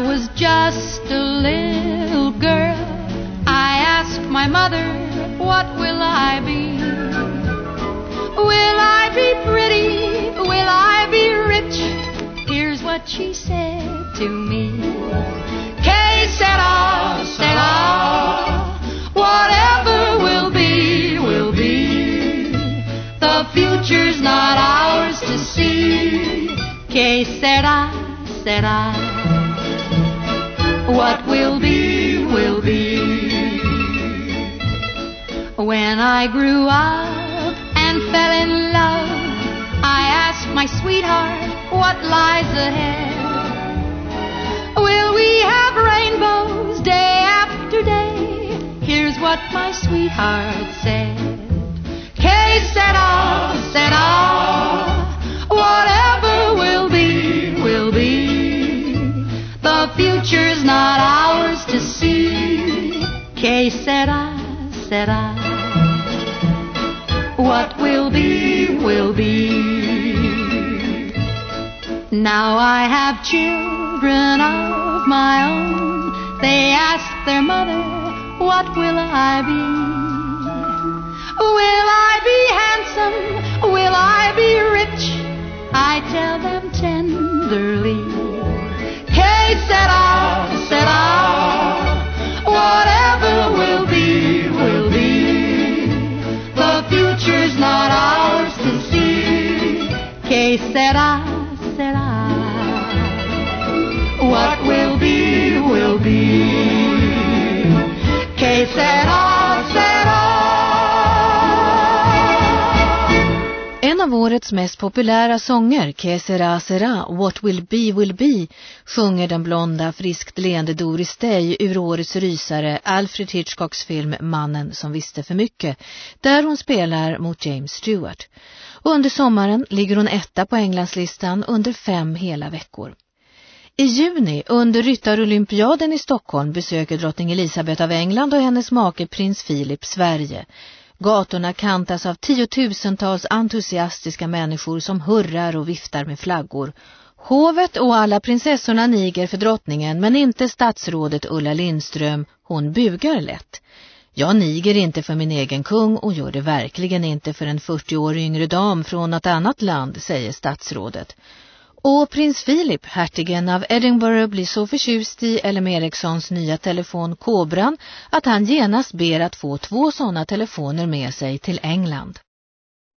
was just a little girl, I asked my mother, what will I be? Will I be pretty? Will I be rich? Here's what she said to me. Que sera, sera, whatever will be, will be. The future's not ours to see. What will be, will be. When I grew up and fell in love, I asked my sweetheart what lies ahead. Will we have rainbows day after day? Here's what my sweetheart said. Que sera, sera, future's not ours to see. Que sera, sera, what will be, will be. Now I have children of my own. They ask their mother, what will I be? Will I be que será, será. Av årets mest populära sånger, Que sera sera, What will be will be, sjunger den blonda, friskt leende Doris Day ur årets rysare Alfred Hitchcocks film Mannen som visste för mycket, där hon spelar mot James Stewart. Under sommaren ligger hon etta på Englandslistan under fem hela veckor. I juni under ryttarolympiaden i Stockholm besöker drottning Elisabeth av England och hennes make prins Philip Sverige. Gatorna kantas av tiotusentals entusiastiska människor som hurrar och viftar med flaggor. Hovet och alla prinsessorna niger för drottningen men inte statsrådet Ulla Lindström, hon bugar lätt. Jag niger inte för min egen kung och gör det verkligen inte för en 40 år yngre dam från något annat land, säger statsrådet. Och prins Philip, hertigen av Edinburgh, blir så förtjust i LM Ericssons nya telefon Kobran att han genast ber att få två sådana telefoner med sig till England.